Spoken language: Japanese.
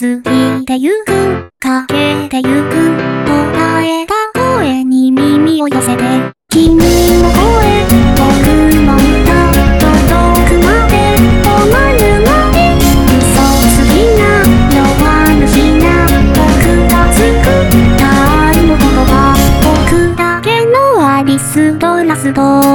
過ぎてゆく、かけてゆく、捉えた声に耳を寄せて、君の声、僕の歌、届くまで止まるまで、嘘好きな、弱虫な、僕がつく、誰の言葉、僕だけのアリストラスボ